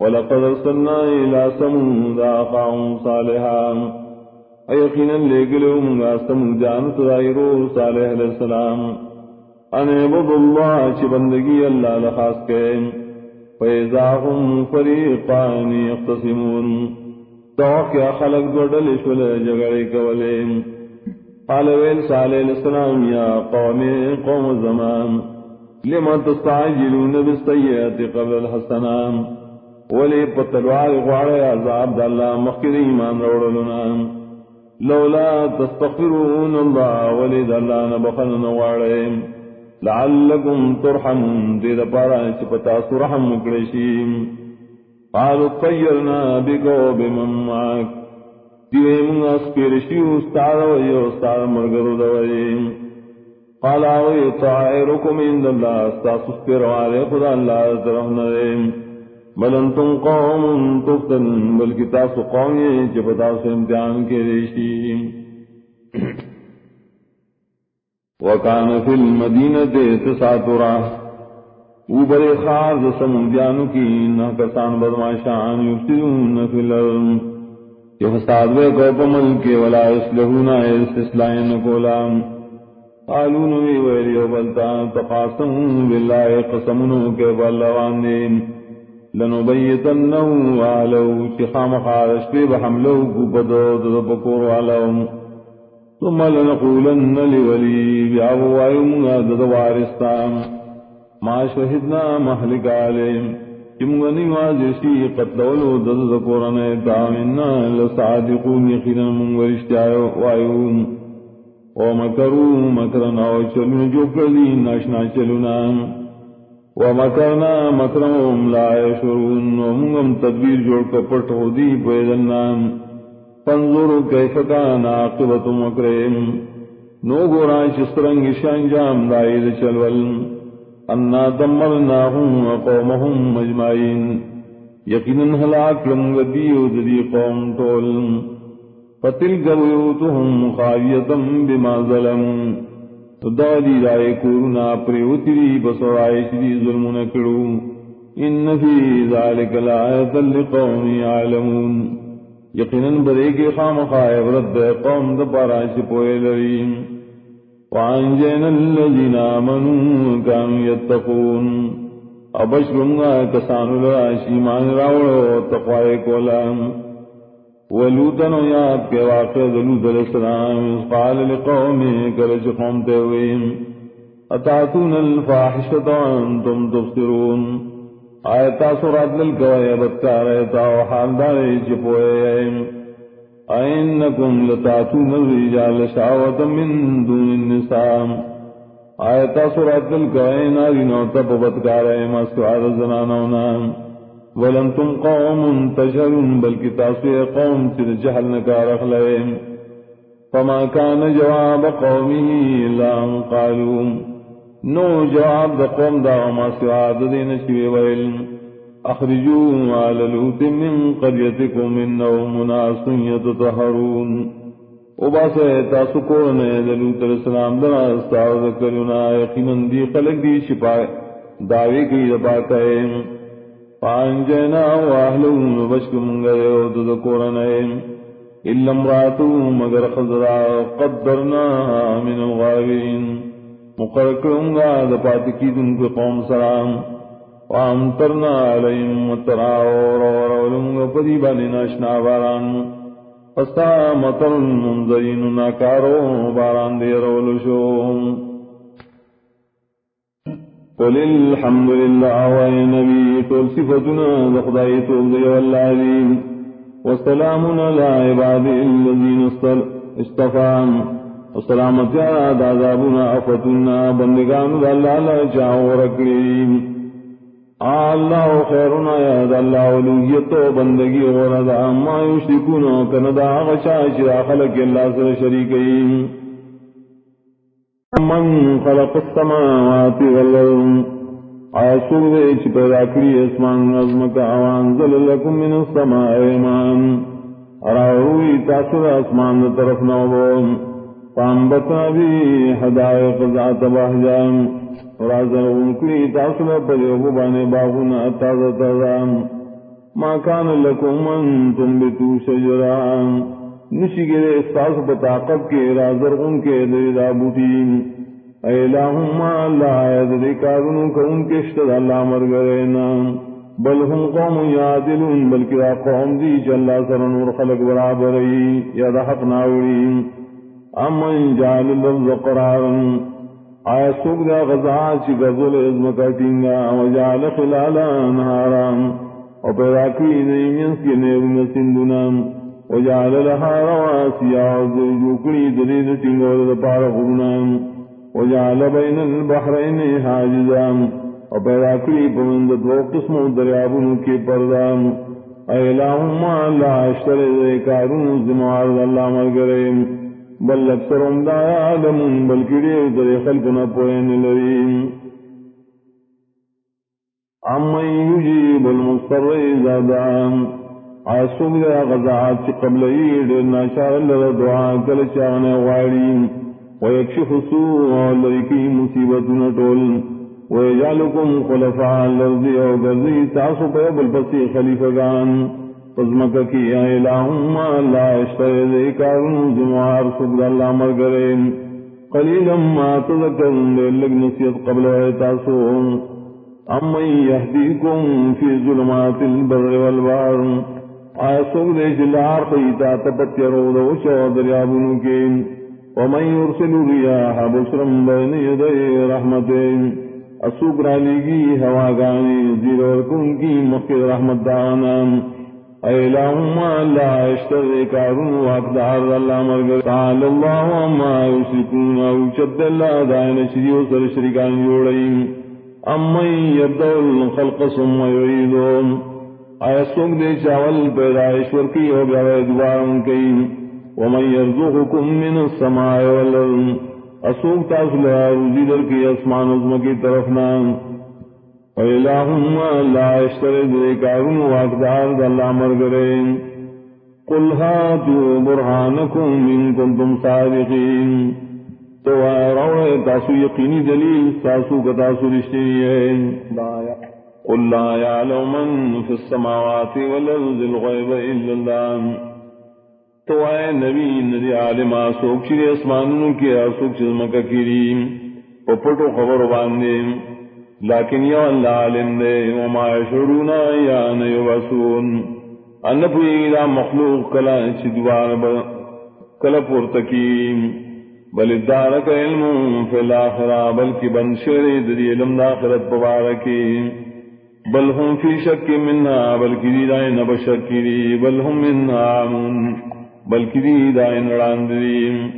ولقد ارسلنا الى ثمود اخاهم صالحا. ایقینا لے گلو منگا سمودان تدائرو صالح علیہ السلام. ان عبد اللہ چی بندگی اللہ لخاص کے فیضا هم فریقان اختصمون توقع خلق دوڑل شل جگڑی کولیم. قال ویل صالح علیہ السلام، یا قوم قوم زمان، لما تستعجلون بالسیئات قبل الحسنام؟ ولی پتلوار غوار عذاب دا اللہ مخیر ایمان روڑلنا لولا تستغفرون اللہ ولی دا اللہ نبخل نوارے. لعلکم ترحمون. دید پارا چپتا سرحم مکرشیم قالوا طیرنا بکو بمن معاک. دیوے من اسپیرشیو استار ویو استار مرگرو دوئیم قال آوی طائرکم اند اللہ. استاسو سپیر والے خدا اللہ طرف نریم بل انتم قوم تفتن بلکہ تاسو قوم یہ جب تاسو امتحان کے ریشی وکان فی المدینہ دے تسات راہ اوبر خاص سمجھانو کی نہ کسان بدماشان یفتدون فی الارم کہ فساد بے کو ملک ولا اسلحونا اس اسلائن کولام قالون وی ویلیو بلتا تقاسم باللہ قسمنو کے باللوان دیم لنبیتنہو آلو چی خارش پی بحملو کو بدو دو بکور ثم لنقولن لولی بیاو وائم دد وارستان. ما شہدنا محلک آلیم چمغنی واجشی قتلولو دد دکورن دامنا لصادقون یقینا منگرشتیاو وائیوم ومکرو مکرنا وچلن جو کردی ناشنا چلنام ومکرنا مکرمهم لا يشرون ومغم تدبیر جوڑ کا پٹ ہو دی پیدنام فانظر کیف کان عاقبت مکرم نو گورا چسترنگ شانجام دائید چلول۔ انا دمرناهم وقومهم مجمعین۔ یقینا ہلاک لنگ دیو دی قوم طول فتلک بیوتهم خاویتا بما ظلمون تو دادی رائے کورونا پریوتری بسرائے شدی ظلم نکڑو ان فی ذالک لآیت لقوم یعلمون۔ یقیناً برے کے خام خائب رد قوم دپارا چپوئے لریم۔ وانجین اللذین آمنوا کانو یتقون۔ ابشرنگا کسانو لراشی مان راوڑو تقوائے کولام ولوتن یاد کے واقع دلوت علیہ السلام قال لقوم کرج قوم تیویم اتاتون الفاحشت وانتم تبصرون آیتا سرات للکوائے بدکار ایتا وحال دارے چپوئے اینکم لتاتون الرجال شعوتا من دون النساء آیتا سرات للکوائے ناری نوتا بدکار ایما سوار زنانونا ولن تم قوم تجهلون بلکہ تاسو قوم تر جہل نکار اخلائم فما كان جواب قومه الا ان قالوا۔ نو جواب دا قوم دا ما سواد دین شوی ویل۔ اخرجوا على لوط من قريتكم انهم مناس يتطهرون وباسه تاسو کو نے لوط السلام دا استاد کرنا یقینا دی خلق دی شفا دعوی کی بات ہے۔ پانجنا واہلو بشکم گئے دد کورنائم الا امراتو مگر خضرا قدرنا من الغابرین مقرکرم گا دپات کی دن کے قوم سلام وام وامترنا علیم متراور ورولم پدی بانی ناشنا باران فستا مطر منظرین ناکارو باران دے رولو شوم قل الحمد لله وعلى نبي طول صفتنا لخضائي طول والعظيم وسلام على عباد الذين استفام وسلامت على عذابنا أفتنا بندگان الله لا جاء ورقريم اللہ خیرنا یا اللہ ولویت و بندگی وردا ما یشرکون کندا غشا شرا خلق اللہ سر شریکین من خلق السماوات والارض عاشر دے چھ پیدا کری اسمان نظم کا وانزل لکم من السماء ایمان. راوی تاثر اسمان دے طرف نوبو فانبتنا بھی حدائق ذات بحجام رازل انکری تاثر پر یوبو بانے باغنا تازہ تازام ما کان لکم ان تنبتو شجران. نشی گرے استاس بطاقت کے رازر ان کے دیدا بوٹین ایلہم اللہ ایدری کارنو کا ان کے اللہ مرگرینا بل ہم قوم یادلون بلکہ قوم دی چل سرن اور خلق برابری یا حق ناوری۔ امن جعل لفظ قرارا آیا سوک دا غزا چی غزل ازم کٹینگا و جعل خلالا نهارا و پیدا کری نیمینس کی نیرون سندنا و جعل لها رواسیا و زرجو کری دلید تنگو دا پار غرنا و جعل بین البحرین حاجزا. اور پیدا کری پمند دو قسم دریابوں کے پردام. ایلاہم اللہ اشتر دے زمار اللہ مرگرے بل اکثر لا یعلمون بلکہ دے در خلقنا پوین لریم. امن یجیب المستر اذا دعام آسوگ دے غزات قبل اید ناشار اللہ دعا کل چاہنے واریم ویکشف سوء لرکی مصیبتنا ٹولن ويجعلكم خلفاء الارض او غزي تاسو په بل پسې خلیفګان پزمک کی الہم لا اشتری ذی کارون زموار سبد اللہ مرگرین قلیلا ما تذکرون لگ نصیت قبل تاسو اما یهدیکم فی ظلمات البر والبار آیا سوگ دے جلار خیتا تپتیرو دو شو دریابنو کے ومن یرسل ریاح بشرم بین یدی رحمتین اسوک رالیگی ہوا گانی زیر اور کن کی مقید رحمت دانا ایلہم اللہ اشتر کارون واقدار اللہ مرگر تعال اللہ وما یسکون او چد اللہ دائن شریو سر شرکان جوڑیم امی یبدو الخلق سم یعیدون آیا سوک دے چاول پیدائشور کی ہو گیا دوارن کی. ومن یرزوکم من السماء والارض اسوک تاسو له روزي در کې اسمان عظم کی طرف نام الہم لا اشتری دے کارون واقدار دا اللہ مرگرین قل هاتوا برهانكم من كنتم صادقين۔ تو روڑے تاسو یقینی دلیل تاسو کا تاسو رشتی ہے۔ قل لا يعلم من في السماوات والارض الغيب الا الله۔ تو آئے نبی ندی عالم آسوک چیری اسمانوں کی آسوک چیز مکہ کریم او پٹو خبر باندے لیکن یا اللہ عالم دے وما شرونا یا نیو بسون ان پوئی دا مخلوق کلا چی دوار با کلا پورتکیم بل ادارک علم فی الاخرہ بلکی بند شری دری علم دا آخرت پبارکی بل ہم فی شک مننا بلکی دی دائن بشکی بل ہم مننا عمون بلکہ دی دائن راندریم